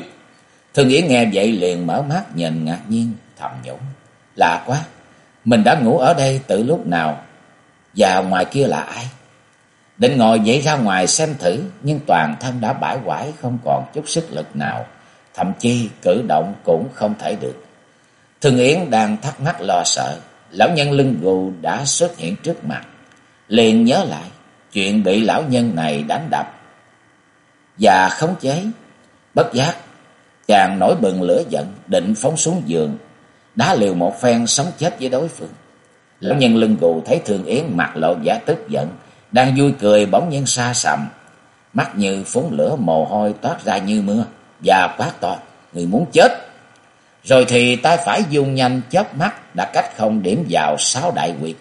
Thương Yến nghe vậy liền mở mắt nhìn ngạc nhiên, thầm nhủ. Lạ quá, mình đã ngủ ở đây từ lúc nào, và ngoài kia là ai? Định ngồi dậy ra ngoài xem thử, nhưng toàn thân đã bãi quải không còn chút sức lực nào thậm chí cử động cũng không thể được. Thương Yến đang thắc mắc lo sợ, lão nhân lưng gù đã xuất hiện trước mặt, liền nhớ lại chuyện bị lão nhân này đánh đập và khống chế. Bất giác, chàng nổi bừng lửa giận, định phóng xuống giường, đá liều một phen sống chết với đối phương. Lão nhân lưng gù thấy Thương Yến mặt lộ vẻ tức giận, đang vui cười bỗng nhiên xa sầm, mắt như phúng lửa mồ hôi toát ra như mưa và quát to, người muốn chết. Rồi thì tay phải dung nhanh chớp mắt đã cách không điểm vào sáu đại quyệt,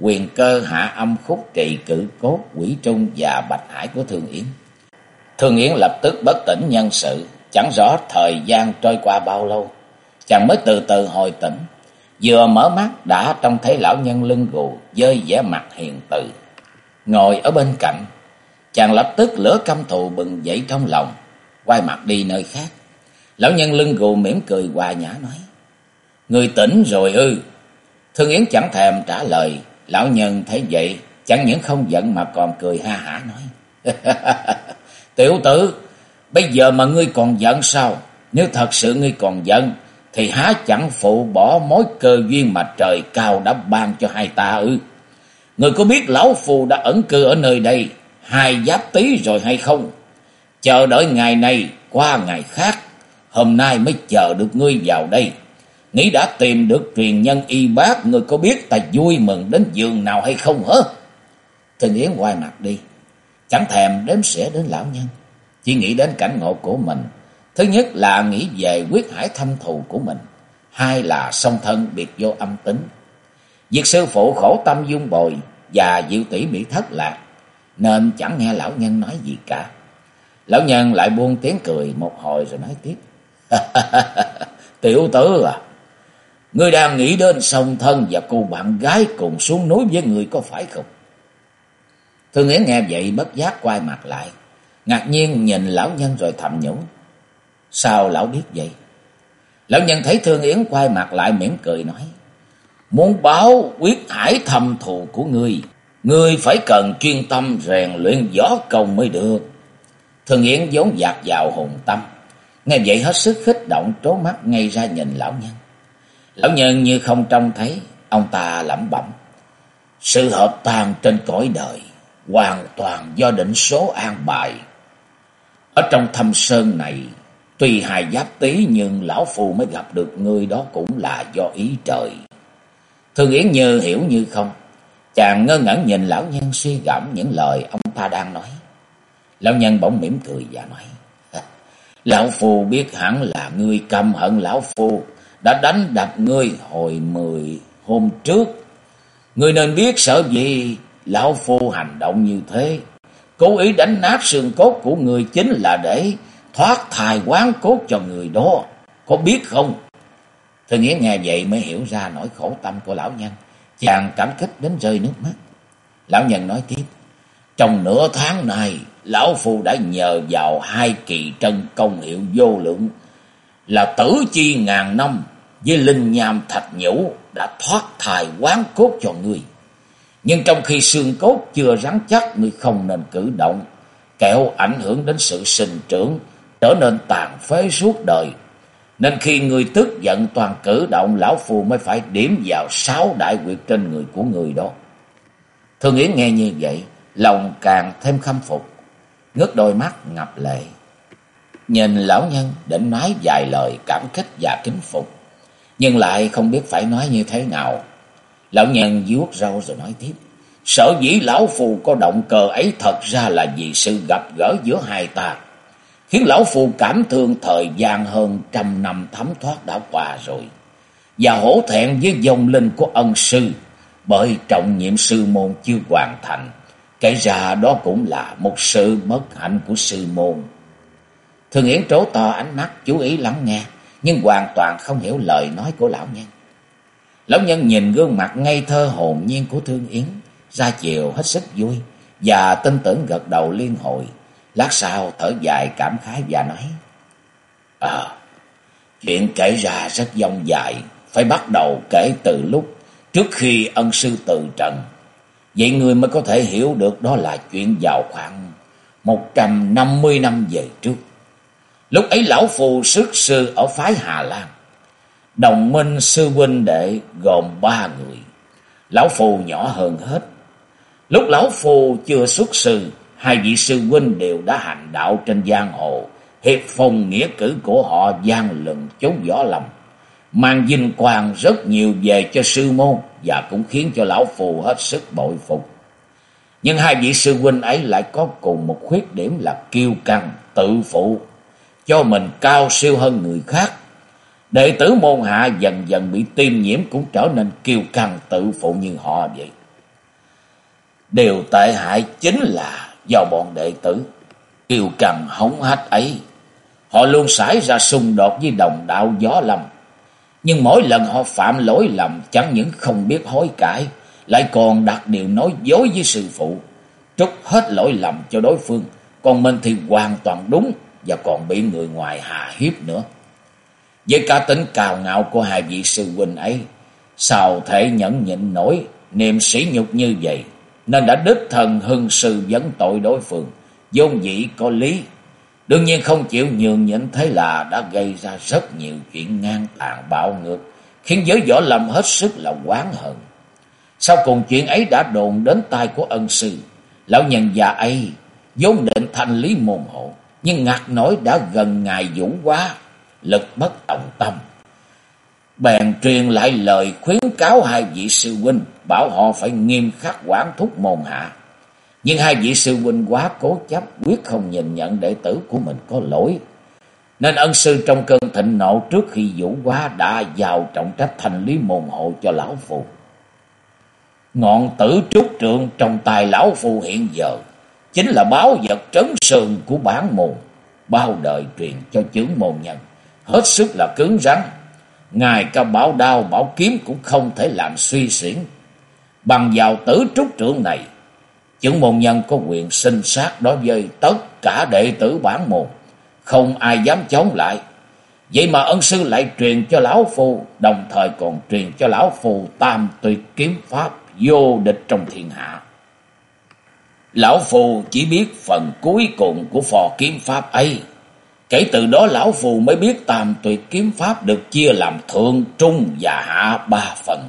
quyền cơ hạ âm khúc trị cử cốt quỷ trung và bạch hải của Thương Yến. Thương Yến lập tức bất tỉnh nhân sự, chẳng rõ thời gian trôi qua bao lâu, chàng mới từ từ hồi tỉnh. Vừa mở mắt đã trông thấy lão nhân lưng gù dơi vẻ mặt hiền từ. Ngồi ở bên cạnh, chàng lập tức lửa căm thù bừng dậy trong lòng, quay mặt đi nơi khác. Lão nhân lưng gù mỉm cười hòa nhã nói. Người tỉnh rồi ư. Thương Yến chẳng thèm trả lời. Lão nhân thấy vậy, chẳng những không giận mà còn cười ha hả nói. *laughs* Tiểu tử, bây giờ mà ngươi còn giận sao? Nếu thật sự ngươi còn giận, thì há chẳng phụ bỏ mối cơ duyên mà trời cao đã ban cho hai ta ư. Ngươi có biết lão phù đã ẩn cư ở nơi đây hai giáp tí rồi hay không? Chờ đợi ngày này qua ngày khác. Hôm nay mới chờ được ngươi vào đây. Nghĩ đã tìm được truyền nhân y bác. Ngươi có biết ta vui mừng đến giường nào hay không hả? Thường Yến quay mặt đi. Chẳng thèm đếm xỉa đến lão nhân. Chỉ nghĩ đến cảnh ngộ của mình. Thứ nhất là nghĩ về quyết hải thâm thù của mình. Hai là song thân biệt vô âm tính. Việc sư phụ khổ tâm dung bồi và diệu tỷ bị thất lạc. Nên chẳng nghe lão nhân nói gì cả. Lão nhân lại buông tiếng cười một hồi rồi nói tiếp. *laughs* Tiểu tử à, ngươi đang nghĩ đến song thân và cô bạn gái cùng xuống núi với người có phải không? Thương Yến nghe vậy bất giác quay mặt lại, ngạc nhiên nhìn lão nhân rồi thầm nhủ. Sao lão biết vậy? Lão nhân thấy Thương Yến quay mặt lại mỉm cười nói. Muốn báo quyết hải thầm thù của ngươi, ngươi phải cần chuyên tâm rèn luyện võ công mới được. Thương Yến vốn dạt vào hồn tâm, Nghe vậy hết sức khích động trố mắt ngay ra nhìn lão nhân. Lão nhân như không trông thấy, ông ta lẩm bẩm. Sự hợp tan trên cõi đời, hoàn toàn do định số an bài. Ở trong thâm sơn này, tuy hài giáp tí nhưng lão phù mới gặp được người đó cũng là do ý trời. Thương Yến Như hiểu như không, chàng ngơ ngẩn nhìn lão nhân suy gẫm những lời ông ta đang nói. Lão nhân bỗng mỉm cười và nói, *laughs* Lão Phu biết hẳn là ngươi căm hận Lão Phu đã đánh đập ngươi hồi mười hôm trước. Ngươi nên biết sợ gì Lão Phu hành động như thế. Cố ý đánh nát xương cốt của người chính là để thoát thai quán cốt cho người đó. Có biết không? Thư Nghĩa nghe vậy mới hiểu ra nỗi khổ tâm của lão nhân. Chàng cảm kích đến rơi nước mắt. Lão nhân nói tiếp. Trong nửa tháng này, Lão Phu đã nhờ vào hai kỳ trân công hiệu vô lượng là tử chi ngàn năm với linh nham thạch nhũ đã thoát thai quán cốt cho người. Nhưng trong khi xương cốt chưa rắn chắc, ngươi không nên cử động, kẹo ảnh hưởng đến sự sinh trưởng, trở nên tàn phế suốt đời. Nên khi ngươi tức giận toàn cử động, lão phù mới phải điểm vào sáu đại quyệt trên người của người đó. Thương Yến nghe như vậy, lòng càng thêm khâm phục, ngước đôi mắt ngập lệ. Nhìn lão nhân định nói vài lời cảm kích và kính phục, nhưng lại không biết phải nói như thế nào. Lão nhân vuốt râu rồi nói tiếp. Sở dĩ lão phù có động cờ ấy thật ra là vì sự gặp gỡ giữa hai ta. Khiến lão phù cảm thương thời gian hơn trăm năm thấm thoát đã qua rồi. Và hổ thẹn với dòng linh của ân sư. Bởi trọng nhiệm sư môn chưa hoàn thành. Kể ra đó cũng là một sự bất hạnh của sư môn. Thường Yến trố to ánh mắt, chú ý lắng nghe. Nhưng hoàn toàn không hiểu lời nói của lão nhân. Lão nhân nhìn gương mặt ngây thơ hồn nhiên của Thương Yến, ra chiều hết sức vui và tin tưởng gật đầu liên hồi. Lát sau thở dài cảm khái và nói: "À, chuyện kể ra rất dông dài, phải bắt đầu kể từ lúc trước khi ân sư từ trần. Vậy người mới có thể hiểu được đó là chuyện vào khoảng một trăm năm mươi năm về trước. Lúc ấy lão phù sức sư ở phái Hà Lan Đồng minh sư huynh đệ gồm ba người. Lão Phù nhỏ hơn hết. Lúc Lão Phù chưa xuất sư, hai vị sư huynh đều đã hành đạo trên giang hồ. Hiệp phong nghĩa cử của họ gian lừng chốn võ lòng. Mang vinh quang rất nhiều về cho sư môn và cũng khiến cho Lão Phù hết sức bội phục. Nhưng hai vị sư huynh ấy lại có cùng một khuyết điểm là kiêu căng, tự phụ, cho mình cao siêu hơn người khác Đệ tử môn hạ dần dần bị tiêm nhiễm cũng trở nên kiêu căng tự phụ như họ vậy. Điều tệ hại chính là do bọn đệ tử kiêu căng hống hách ấy. Họ luôn xảy ra xung đột với đồng đạo gió lầm. Nhưng mỗi lần họ phạm lỗi lầm chẳng những không biết hối cải, lại còn đặt điều nói dối với sư phụ, trút hết lỗi lầm cho đối phương, còn mình thì hoàn toàn đúng và còn bị người ngoài hà hiếp nữa. Với cả tính cào ngạo của hai vị sư huynh ấy, sao thể nhẫn nhịn nổi niềm sỉ nhục như vậy, nên đã đích thần hưng sư vấn tội đối phương, vốn dĩ có lý. Đương nhiên không chịu nhường nhịn thế là đã gây ra rất nhiều chuyện ngang tàn bạo ngược, khiến giới võ lâm hết sức là oán hận. Sau cùng chuyện ấy đã đồn đến tai của ân sư, lão nhân già ấy vốn định thành lý môn hộ, nhưng ngạc nói đã gần ngày vũ quá, lực bất tòng tâm. Bèn truyền lại lời khuyến cáo hai vị sư huynh, bảo họ phải nghiêm khắc quản thúc môn hạ. Nhưng hai vị sư huynh quá cố chấp, quyết không nhìn nhận đệ tử của mình có lỗi. Nên ân sư trong cơn thịnh nộ trước khi vũ quá đã vào trọng trách thành lý môn hộ cho lão phù. Ngọn tử trúc trượng trong tay lão phù hiện giờ chính là báo vật trấn sườn của bản môn, bao đời truyền cho chướng môn nhân hết sức là cứng rắn. Ngài cả bảo đao bảo kiếm cũng không thể làm suy xuyển. Bằng vào tử trúc trưởng này, chứng môn nhân có quyền sinh sát đối với tất cả đệ tử bản môn, không ai dám chống lại. Vậy mà ân sư lại truyền cho lão phu, đồng thời còn truyền cho lão phu tam tuyệt kiếm pháp vô địch trong thiên hạ. Lão phu chỉ biết phần cuối cùng của phò kiếm pháp ấy, Kể từ đó lão phù mới biết tam tuyệt kiếm pháp được chia làm thượng, trung và hạ ba phần.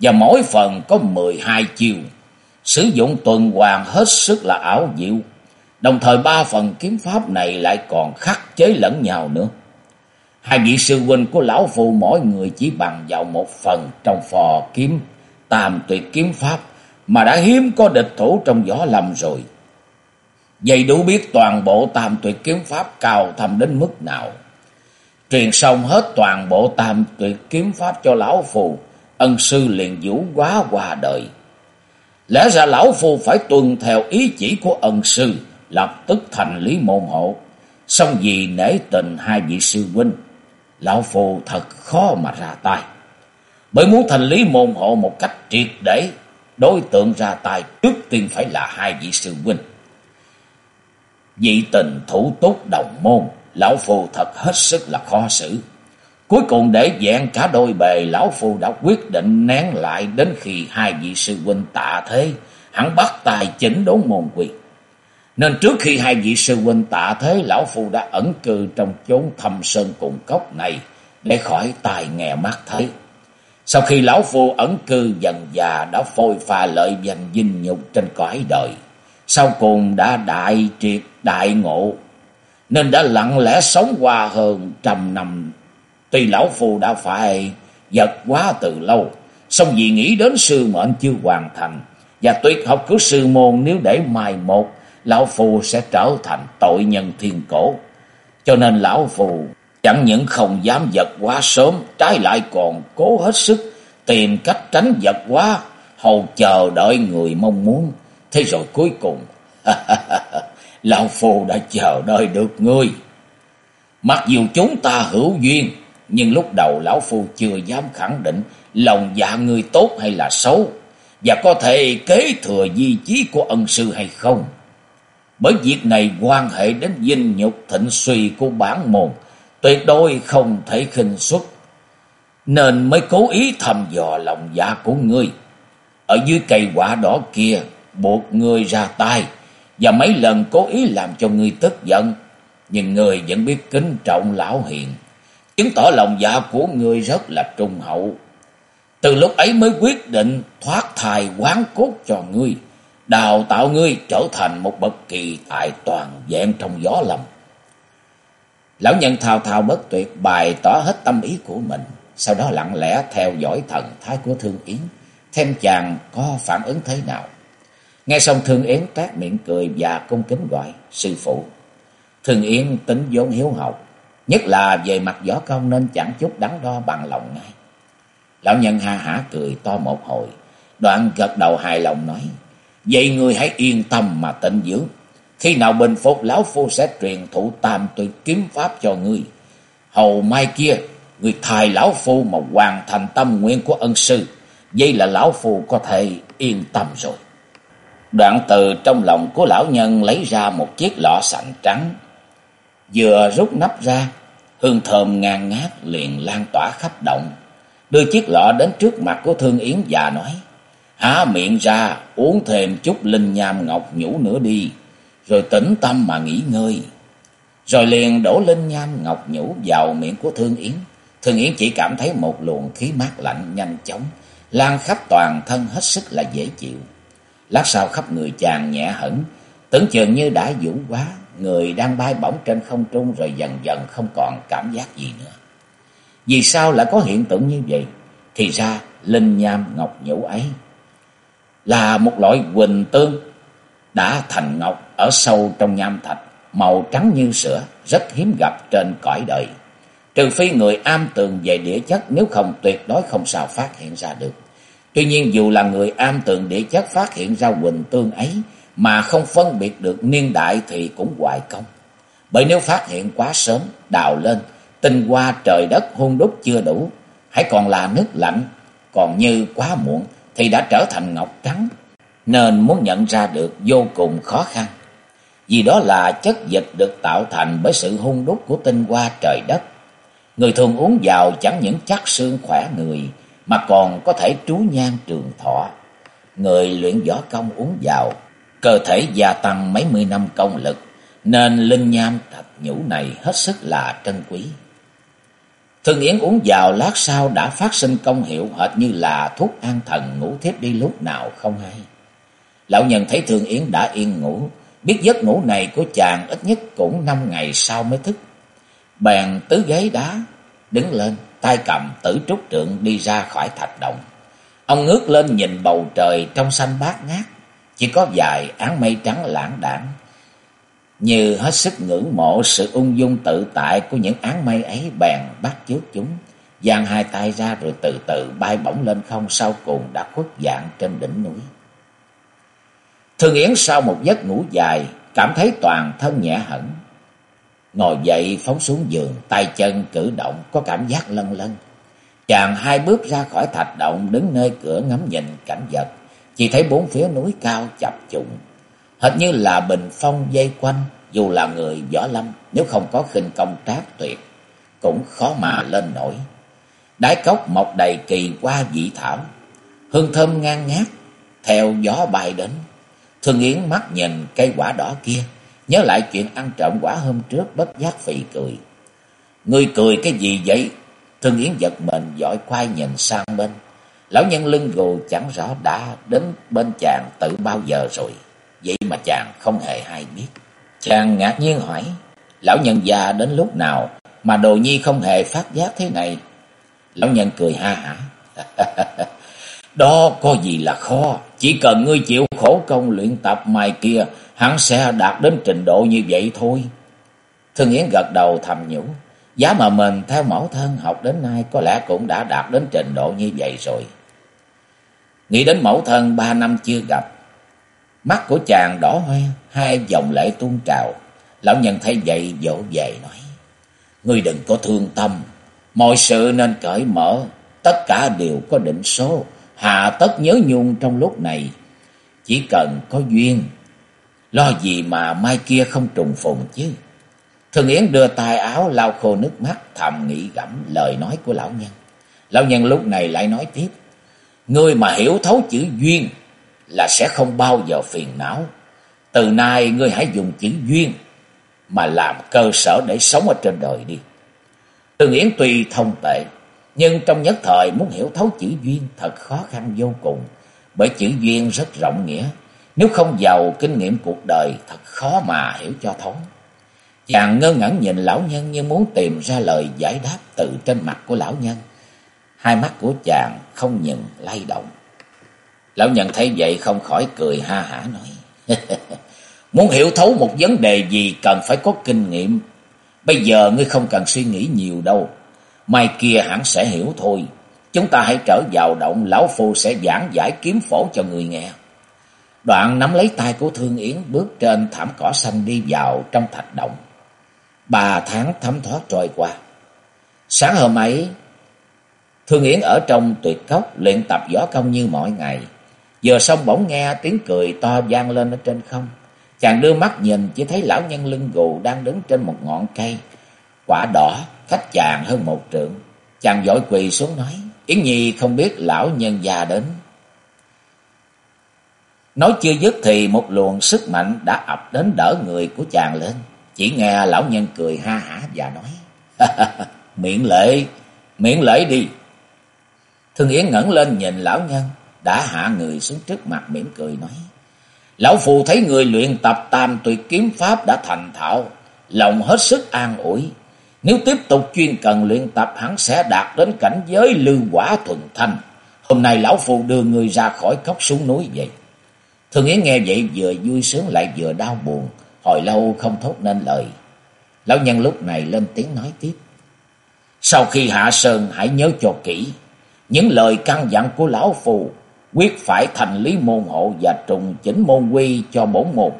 Và mỗi phần có 12 chiêu. Sử dụng tuần hoàn hết sức là ảo diệu. Đồng thời ba phần kiếm pháp này lại còn khắc chế lẫn nhau nữa. Hai vị sư huynh của lão phù mỗi người chỉ bằng vào một phần trong phò kiếm tam tuyệt kiếm pháp mà đã hiếm có địch thủ trong gió lâm rồi. Vậy đủ biết toàn bộ tam tuyệt kiếm pháp cao thầm đến mức nào. Truyền xong hết toàn bộ tam tuyệt kiếm pháp cho lão phù, ân sư liền vũ quá qua đời. Lẽ ra lão phù phải tuân theo ý chỉ của ân sư, lập tức thành lý môn hộ. Xong vì nể tình hai vị sư huynh, lão phù thật khó mà ra tay. Bởi muốn thành lý môn hộ một cách triệt để, đối tượng ra tay trước tiên phải là hai vị sư huynh. Dị tình thủ túc đồng môn, lão phù thật hết sức là khó xử. Cuối cùng để dạng cả đôi bề, lão phù đã quyết định nén lại đến khi hai vị sư huynh tạ thế, hắn bắt tài chỉnh đốn môn quyền. Nên trước khi hai vị sư huynh tạ thế, lão phù đã ẩn cư trong chốn thâm sơn cùng cốc này để khỏi tài nghè mắt thấy. Sau khi lão phu ẩn cư dần già đã phôi pha lợi danh dinh nhục trên cõi đời, sau cùng đã đại triệt đại ngộ, nên đã lặng lẽ sống qua hơn trăm năm. Tuy lão phù đã phải giật quá từ lâu, song vì nghĩ đến sư mệnh chưa hoàn thành, và tuyệt học của sư môn nếu để mai một, lão phù sẽ trở thành tội nhân thiên cổ. Cho nên lão phù chẳng những không dám giật quá sớm, trái lại còn cố hết sức tìm cách tránh giật quá, hầu chờ đợi người mong muốn. Thế rồi cuối cùng, *laughs* Lão Phu đã chờ đợi được ngươi. Mặc dù chúng ta hữu duyên, nhưng lúc đầu Lão Phu chưa dám khẳng định lòng dạ ngươi tốt hay là xấu, và có thể kế thừa di chí của ân sư hay không. Bởi việc này quan hệ đến dinh nhục thịnh suy của bản môn, tuyệt đối không thể khinh xuất, nên mới cố ý thăm dò lòng dạ của ngươi. Ở dưới cây quả đỏ kia, buộc ngươi ra tay, và mấy lần cố ý làm cho ngươi tức giận, nhưng ngươi vẫn biết kính trọng lão hiền, chứng tỏ lòng dạ của ngươi rất là trung hậu. Từ lúc ấy mới quyết định thoát thai quán cốt cho ngươi, đào tạo ngươi trở thành một bậc kỳ tài toàn vẹn trong gió lầm Lão nhân thao thao bất tuyệt bày tỏ hết tâm ý của mình, sau đó lặng lẽ theo dõi thần thái của Thương Yến, thêm chàng có phản ứng thế nào. Nghe xong Thương Yến trát miệng cười và cung kính gọi sư phụ. Thương Yến tính vốn hiếu học, nhất là về mặt võ công nên chẳng chút đắn đo bằng lòng ngay. Lão nhân ha hả cười to một hồi, đoạn gật đầu hài lòng nói, Vậy người hãy yên tâm mà tịnh dưỡng, khi nào bình phục lão phu sẽ truyền thụ tam tuyệt kiếm pháp cho ngươi. Hầu mai kia, người thài lão phu mà hoàn thành tâm nguyện của ân sư, vậy là lão phu có thể yên tâm rồi. Đoạn từ trong lòng của lão nhân lấy ra một chiếc lọ sành trắng. Vừa rút nắp ra, hương thơm ngang ngát liền lan tỏa khắp động. Đưa chiếc lọ đến trước mặt của Thương Yến và nói, Há miệng ra, uống thêm chút linh nham ngọc nhũ nữa đi, rồi tĩnh tâm mà nghỉ ngơi. Rồi liền đổ linh nham ngọc nhũ vào miệng của Thương Yến. Thương Yến chỉ cảm thấy một luồng khí mát lạnh nhanh chóng, lan khắp toàn thân hết sức là dễ chịu. Lát sau khắp người chàng nhẹ hẳn, tưởng chừng như đã vũ quá, người đang bay bổng trên không trung rồi dần dần không còn cảm giác gì nữa. Vì sao lại có hiện tượng như vậy? Thì ra linh nham ngọc nhũ ấy là một loại quỳnh tương đã thành ngọc ở sâu trong nham thạch, màu trắng như sữa, rất hiếm gặp trên cõi đời. Trừ phi người am tường về địa chất nếu không tuyệt đối không sao phát hiện ra được. Tuy nhiên dù là người am tường địa chất phát hiện ra quỳnh tương ấy mà không phân biệt được niên đại thì cũng hoài công. Bởi nếu phát hiện quá sớm, đào lên, tinh qua trời đất hôn đúc chưa đủ, hãy còn là nước lạnh, còn như quá muộn thì đã trở thành ngọc trắng, nên muốn nhận ra được vô cùng khó khăn. Vì đó là chất dịch được tạo thành bởi sự hung đúc của tinh hoa trời đất. Người thường uống vào chẳng những chắc xương khỏe người, mà còn có thể trú nhan trường thọ. Người luyện võ công uống vào, cơ thể gia tăng mấy mươi năm công lực, nên linh nham thạch nhũ này hết sức là trân quý. Thương Yến uống vào lát sau đã phát sinh công hiệu hệt như là thuốc an thần ngủ thiếp đi lúc nào không hay. Lão nhân thấy Thương Yến đã yên ngủ, biết giấc ngủ này của chàng ít nhất cũng năm ngày sau mới thức. Bèn tứ ghế đá, đứng lên, tay cầm tử trúc trượng đi ra khỏi thạch động. Ông ngước lên nhìn bầu trời trong xanh bát ngát, chỉ có vài áng mây trắng lãng đảng. Như hết sức ngưỡng mộ sự ung dung tự tại của những áng mây ấy bèn bắt chước chúng, giang hai tay ra rồi từ từ bay bổng lên không sau cùng đã khuất dạng trên đỉnh núi. Thương Yến sau một giấc ngủ dài, cảm thấy toàn thân nhẹ hẳn. Ngồi dậy phóng xuống giường, tay chân cử động, có cảm giác lân lân. Chàng hai bước ra khỏi thạch động, đứng nơi cửa ngắm nhìn cảnh vật. Chỉ thấy bốn phía núi cao chập trùng, hệt như là bình phong dây quanh, dù là người võ lâm, nếu không có khinh công trác tuyệt, cũng khó mà lên nổi. Đái cốc mọc đầy kỳ qua dị thảo, hương thơm ngang ngát, theo gió bay đến. Thương Yến mắt nhìn cây quả đỏ kia, nhớ lại chuyện ăn trộm quả hôm trước bất giác phì cười. Người cười cái gì vậy? Thương Yến giật mình dõi quay nhìn sang bên. Lão nhân lưng gù chẳng rõ đã đến bên chàng từ bao giờ rồi. Vậy mà chàng không hề hay biết. Chàng ngạc nhiên hỏi. Lão nhân già đến lúc nào mà đồ nhi không hề phát giác thế này? Lão nhân cười ha hả. *laughs* Đó có gì là khó. Chỉ cần ngươi chịu khổ công luyện tập mai kia. Hắn sẽ đạt đến trình độ như vậy thôi. Thương Yến gật đầu thầm nhủ. Giá mà mình theo mẫu thân học đến nay có lẽ cũng đã đạt đến trình độ như vậy rồi. Nghĩ đến mẫu thân ba năm chưa gặp. Mắt của chàng đỏ hoe, hai dòng lệ tuôn trào. Lão nhân thấy vậy dỗ về nói. Ngươi đừng có thương tâm. Mọi sự nên cởi mở. Tất cả đều có định số. Hà tất nhớ nhung trong lúc này. Chỉ cần có duyên. Lo gì mà mai kia không trùng phùng chứ. Thường Yến đưa tay áo lau khô nước mắt thầm nghĩ gẫm lời nói của lão nhân. Lão nhân lúc này lại nói tiếp. Ngươi mà hiểu thấu chữ duyên là sẽ không bao giờ phiền não. Từ nay ngươi hãy dùng chữ duyên mà làm cơ sở để sống ở trên đời đi. Thường Yến tuy thông tệ, nhưng trong nhất thời muốn hiểu thấu chữ duyên thật khó khăn vô cùng. Bởi chữ duyên rất rộng nghĩa, nếu không giàu kinh nghiệm cuộc đời thật khó mà hiểu cho thấu. Chàng ngơ ngẩn nhìn lão nhân như muốn tìm ra lời giải đáp từ trên mặt của lão nhân. Hai mắt của chàng không ngừng lay động. Lão nhân thấy vậy không khỏi cười ha hả nói. *laughs* muốn hiểu thấu một vấn đề gì cần phải có kinh nghiệm. Bây giờ ngươi không cần suy nghĩ nhiều đâu. Mai kia hẳn sẽ hiểu thôi. Chúng ta hãy trở vào động, lão phu sẽ giảng giải kiếm phổ cho người nghe. Đoạn nắm lấy tay của Thương Yến bước trên thảm cỏ xanh đi vào trong thạch động. Ba tháng thấm thoát trôi qua. Sáng hôm ấy, Thương Yến ở trong tuyệt cốc luyện tập võ công như mọi ngày. Vừa xong bỗng nghe tiếng cười to vang lên ở trên không. Chàng đưa mắt nhìn chỉ thấy lão nhân lưng gù đang đứng trên một ngọn cây. Quả đỏ, cách chàng hơn một trượng. Chàng vội quỳ xuống nói, Yến Nhi không biết lão nhân già đến. Nói chưa dứt thì một luồng sức mạnh đã ập đến đỡ người của chàng lên. Chỉ nghe lão nhân cười ha hả và nói, miệng lệ, miệng lễ đi. Thương Yến ngẩng lên nhìn lão nhân, đã hạ người xuống trước mặt mỉm cười nói, Lão phù thấy người luyện tập tam tuyệt kiếm pháp đã thành thạo, lòng hết sức an ủi. Nếu tiếp tục chuyên cần luyện tập hắn sẽ đạt đến cảnh giới lưu quả thuần thanh. Hôm nay lão phù đưa người ra khỏi cốc xuống núi vậy. Thương Yến nghe vậy vừa vui sướng lại vừa đau buồn, hồi lâu không thốt nên lời. Lão nhân lúc này lên tiếng nói tiếp. Sau khi hạ sơn hãy nhớ cho kỹ, những lời căn dặn của lão phù quyết phải thành lý môn hộ và trùng chỉnh môn quy cho bổn môn.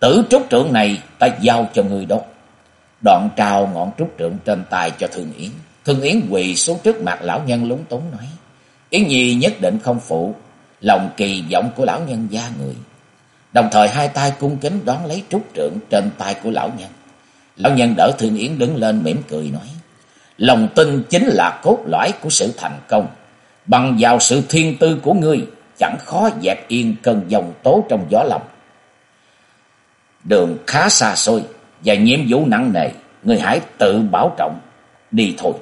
Tử trúc trượng này ta giao cho người đó. Đoạn trao ngọn trúc trượng trên tay cho Thương Yến. Thương Yến quỳ xuống trước mặt lão nhân lúng túng nói. Yến Nhi nhất định không phụ, lòng kỳ vọng của lão nhân gia người. Đồng thời hai tay cung kính đón lấy trúc trượng trên tay của lão nhân. Lão nhân đỡ Thương Yến đứng lên mỉm cười nói. Lòng tin chính là cốt lõi của sự thành công. Bằng vào sự thiên tư của ngươi, chẳng khó dẹp yên cơn dòng tố trong gió lòng. Đường khá xa xôi và nhiệm vụ nặng nề, ngươi hãy tự bảo trọng. Đi thôi.